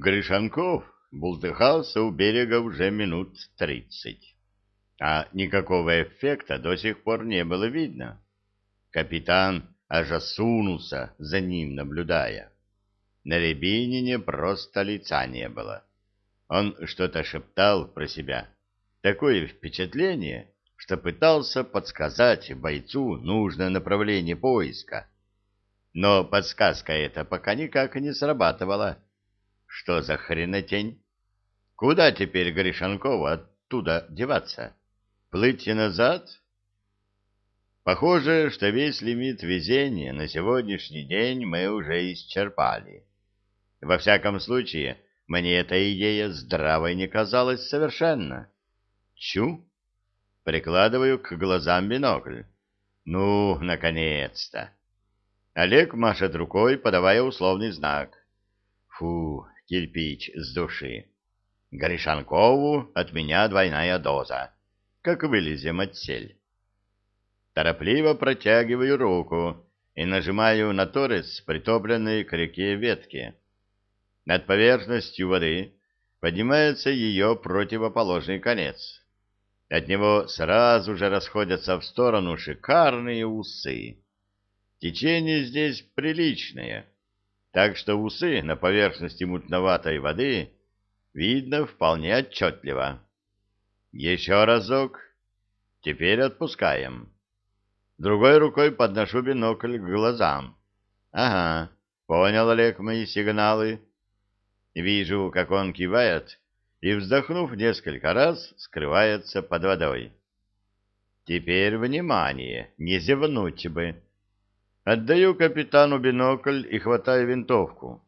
Гришанков бултыхался у берега уже минут тридцать, а никакого эффекта до сих пор не было видно. Капитан аж осунулся, за ним наблюдая. На Рябинине просто лица не было. Он что-то шептал про себя. Такое впечатление, что пытался подсказать бойцу нужное направление поиска. Но подсказка эта пока никак не срабатывала. Что за хренотень? Куда теперь Гришанкову оттуда деваться? Плыть назад? Похоже, что весь лимит везения на сегодняшний день мы уже исчерпали. Во всяком случае, мне эта идея здравой не казалась совершенно. Чу! Прикладываю к глазам бинокль. Ну, наконец-то! Олег машет рукой, подавая условный знак. Фу, кирпич с души. Гришанкову от меня двойная доза. Как вылезем от сель. Торопливо протягиваю руку и нажимаю на торец, притопленной к реке ветки. Над поверхностью воды поднимается ее противоположный конец. От него сразу же расходятся в сторону шикарные усы. Течение здесь приличное так что усы на поверхности мутноватой воды видно вполне отчетливо. Еще разок. Теперь отпускаем. Другой рукой подношу бинокль к глазам. Ага, понял Олег мои сигналы. Вижу, как он кивает и, вздохнув несколько раз, скрывается под водой. Теперь внимание, не зевнуть бы. Отдаю капитану бинокль и хватаю винтовку.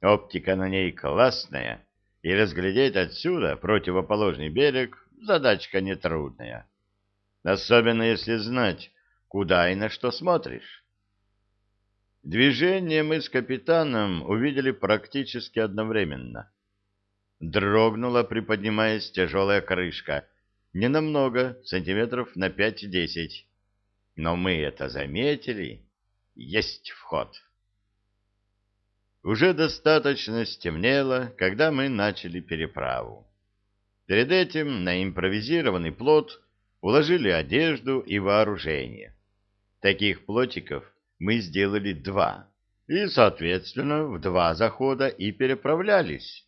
Оптика на ней классная, и разглядеть отсюда противоположный берег задачка нетрудная. Особенно если знать, куда и на что смотришь. Движение мы с капитаном увидели практически одновременно. Дрогнула, приподнимаясь, тяжелая крышка. Ненамного, сантиметров на пять-десять. Но мы это заметили есть вход. Уже достаточно стемнело, когда мы начали переправу. Перед этим на импровизированный плот уложили одежду и вооружение. Таких плотиков мы сделали два, и, соответственно, в два захода и переправлялись.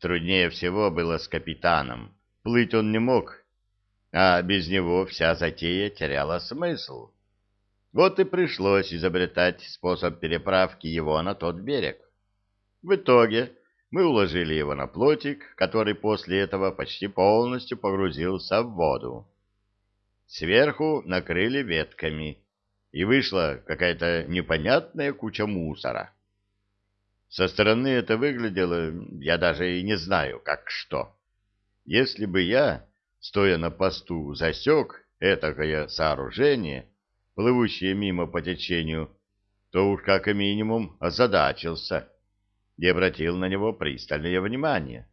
Труднее всего было с капитаном. Плыть он не мог, а без него вся затея теряла смысл. Вот и пришлось изобретать способ переправки его на тот берег. В итоге мы уложили его на плотик, который после этого почти полностью погрузился в воду. Сверху накрыли ветками, и вышла какая-то непонятная куча мусора. Со стороны это выглядело, я даже и не знаю, как что. Если бы я, стоя на посту, засек этакое сооружение, плывущие мимо по течению, то уж как минимум озадачился и обратил на него пристальное внимание.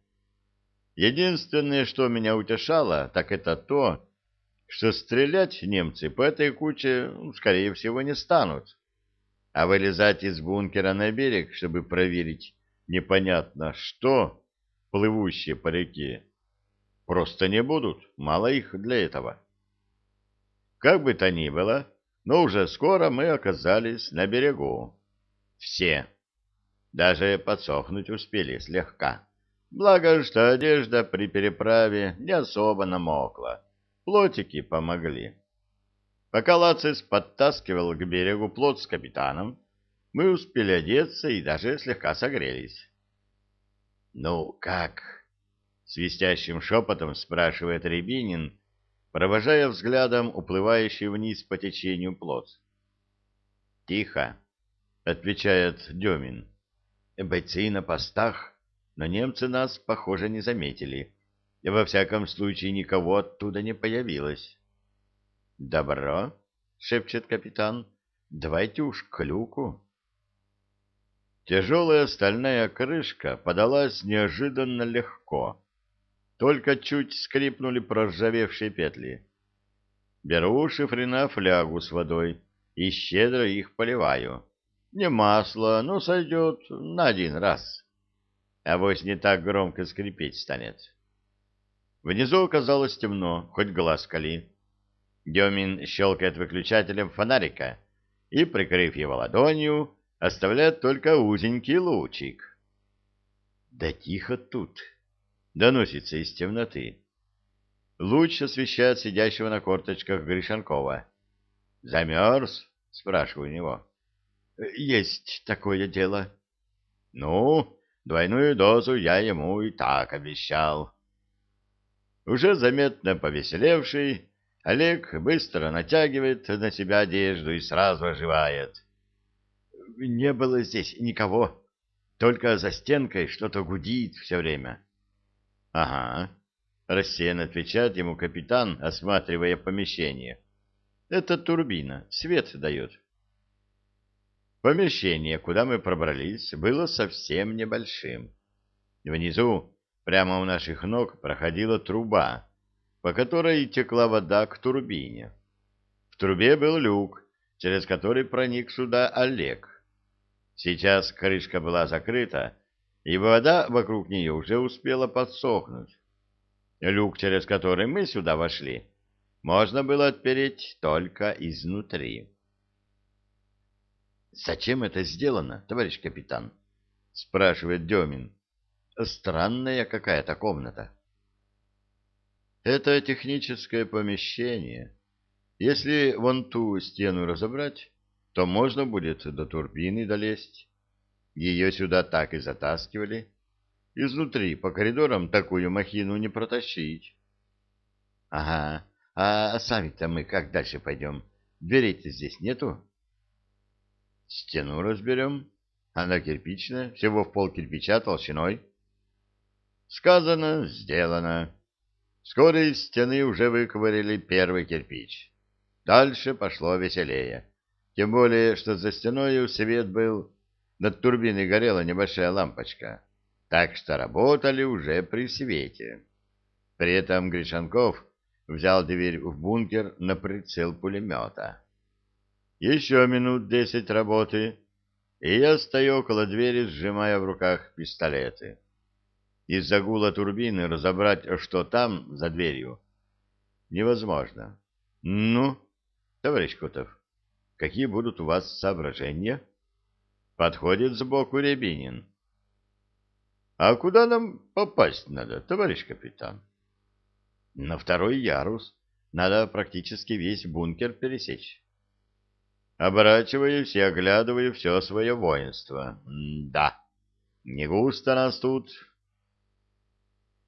Единственное, что меня утешало, так это то, что стрелять немцы по этой куче, ну, скорее всего, не станут, а вылезать из бункера на берег, чтобы проверить непонятно что, плывущие по реке, просто не будут, мало их для этого. Как бы то ни было, но уже скоро мы оказались на берегу. Все. Даже подсохнуть успели слегка. Благо, что одежда при переправе не особо намокла. Плотики помогли. Пока Лацис подтаскивал к берегу плот с капитаном, мы успели одеться и даже слегка согрелись. — Ну, как? — свистящим шепотом спрашивает Рябинин, провожая взглядом уплывающий вниз по течению плот. «Тихо», — отвечает Демин. «Бойцы на постах, но немцы нас, похоже, не заметили. Во всяком случае, никого оттуда не появилось». «Добро», — шепчет капитан, — «давайте уж к люку». Тяжелая стальная крышка подалась неожиданно легко только чуть скрипнули проржавевшие петли. Беру шифрена флягу с водой и щедро их поливаю. Не масло, но сойдет на один раз. а вось не так громко скрипеть станет. Внизу оказалось темно, хоть глаз кали. Демин щелкает выключателем фонарика и, прикрыв его ладонью, оставляет только узенький лучик. «Да тихо тут!» — доносится из темноты. Луч освещает сидящего на корточках Гришанкова. «Замерз?» — спрашиваю у него. «Есть такое дело». «Ну, двойную дозу я ему и так обещал». Уже заметно повеселевший, Олег быстро натягивает на себя одежду и сразу оживает. «Не было здесь никого, только за стенкой что-то гудит все время». «Ага», — рассеянно отвечает ему капитан, осматривая помещение. «Это турбина, свет дает». Помещение, куда мы пробрались, было совсем небольшим. Внизу, прямо у наших ног, проходила труба, по которой текла вода к турбине. В трубе был люк, через который проник сюда Олег. Сейчас крышка была закрыта, и вода вокруг нее уже успела подсохнуть. Люк, через который мы сюда вошли, можно было отпереть только изнутри. «Зачем это сделано, товарищ капитан?» — спрашивает Демин. «Странная какая-то комната». «Это техническое помещение. Если вон ту стену разобрать, то можно будет до турбины долезть. Ее сюда так и затаскивали. Изнутри по коридорам такую махину не протащить». «Ага, а сами-то мы как дальше пойдем? Дверей-то здесь нету?» Стену разберем. Она кирпичная, всего в пол кирпича толщиной. Сказано, сделано. Вскоре из стены уже выковырили первый кирпич. Дальше пошло веселее. Тем более, что за стеной свет был, над турбиной горела небольшая лампочка. Так что работали уже при свете. При этом Гришанков взял дверь в бункер на прицел пулемета. Еще минут десять работы, и я стою около двери, сжимая в руках пистолеты. Из-за гула турбины разобрать, что там за дверью, невозможно. Ну, товарищ Котов, какие будут у вас соображения? Подходит сбоку Рябинин. А куда нам попасть надо, товарищ капитан? На второй ярус. Надо практически весь бункер пересечь. Оборачиваюсь и оглядываю все свое воинство. Да, не густо нас тут.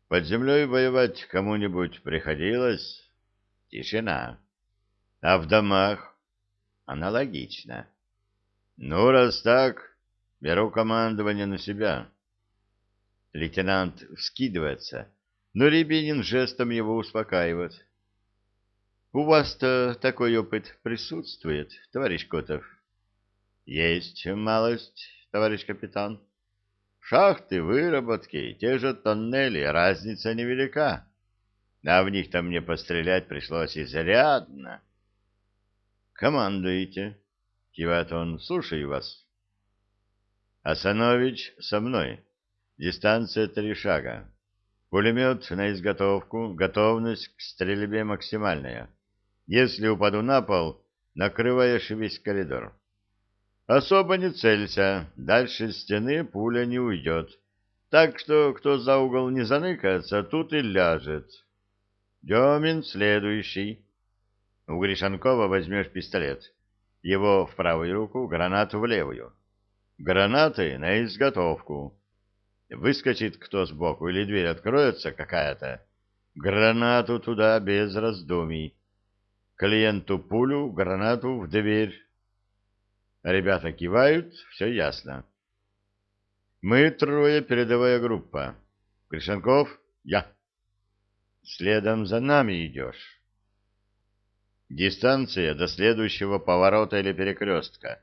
Под землей воевать кому-нибудь приходилось? Тишина. А в домах? Аналогично. Ну, раз так, беру командование на себя. Лейтенант вскидывается, но Рябинин жестом его успокаивает. У вас-то такой опыт присутствует, товарищ Котов? Есть малость, товарищ капитан. Шахты, выработки, те же тоннели, разница невелика. А в них-то мне пострелять пришлось изрядно. Командуете, кивает он, слушаю вас. Асанович со мной. Дистанция три шага. Пулемет на изготовку, готовность к стрельбе максимальная. Если упаду на пол, накрываешь весь коридор. Особо не целься, дальше стены пуля не уйдет. Так что, кто за угол не заныкается, тут и ляжет. Демин следующий. У Гришанкова возьмешь пистолет. Его в правую руку, гранату в левую. Гранаты на изготовку. Выскочит кто сбоку или дверь откроется какая-то. Гранату туда без раздумий клиенту пулю, гранату в дверь. Ребята кивают, все ясно. Мы трое, передовая группа. Гришенков, я. Следом за нами идешь. Дистанция до следующего поворота или перекрестка.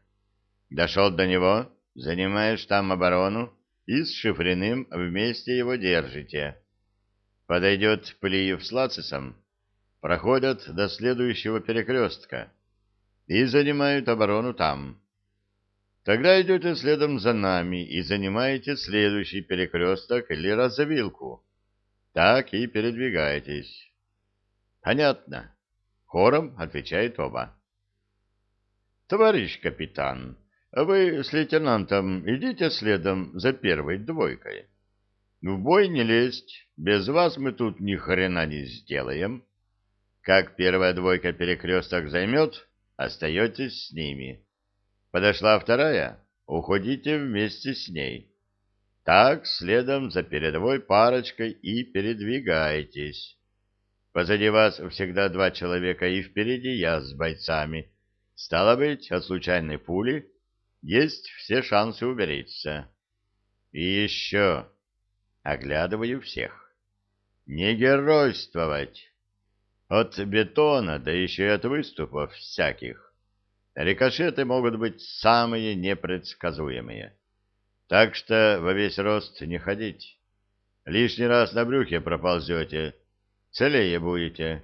Дошел до него, занимаешь там оборону и с Шифриным вместе его держите. Подойдет Плиев с Лацисом, проходят до следующего перекрестка и занимают оборону там. Тогда идете следом за нами и занимаете следующий перекресток или развилку. Так и передвигаетесь. Понятно. Хором отвечает оба. Товарищ капитан, вы с лейтенантом идите следом за первой двойкой. В бой не лезть, без вас мы тут ни хрена не сделаем. Как первая двойка перекресток займет, остаетесь с ними. Подошла вторая, уходите вместе с ней. Так, следом за передовой парочкой и передвигаетесь. Позади вас всегда два человека, и впереди я с бойцами. Стало быть, от случайной пули есть все шансы уберечься. И еще оглядываю всех. Не геройствовать. От бетона, да еще и от выступов всяких. Рикошеты могут быть самые непредсказуемые. Так что во весь рост не ходить. Лишний раз на брюхе проползете, целее будете.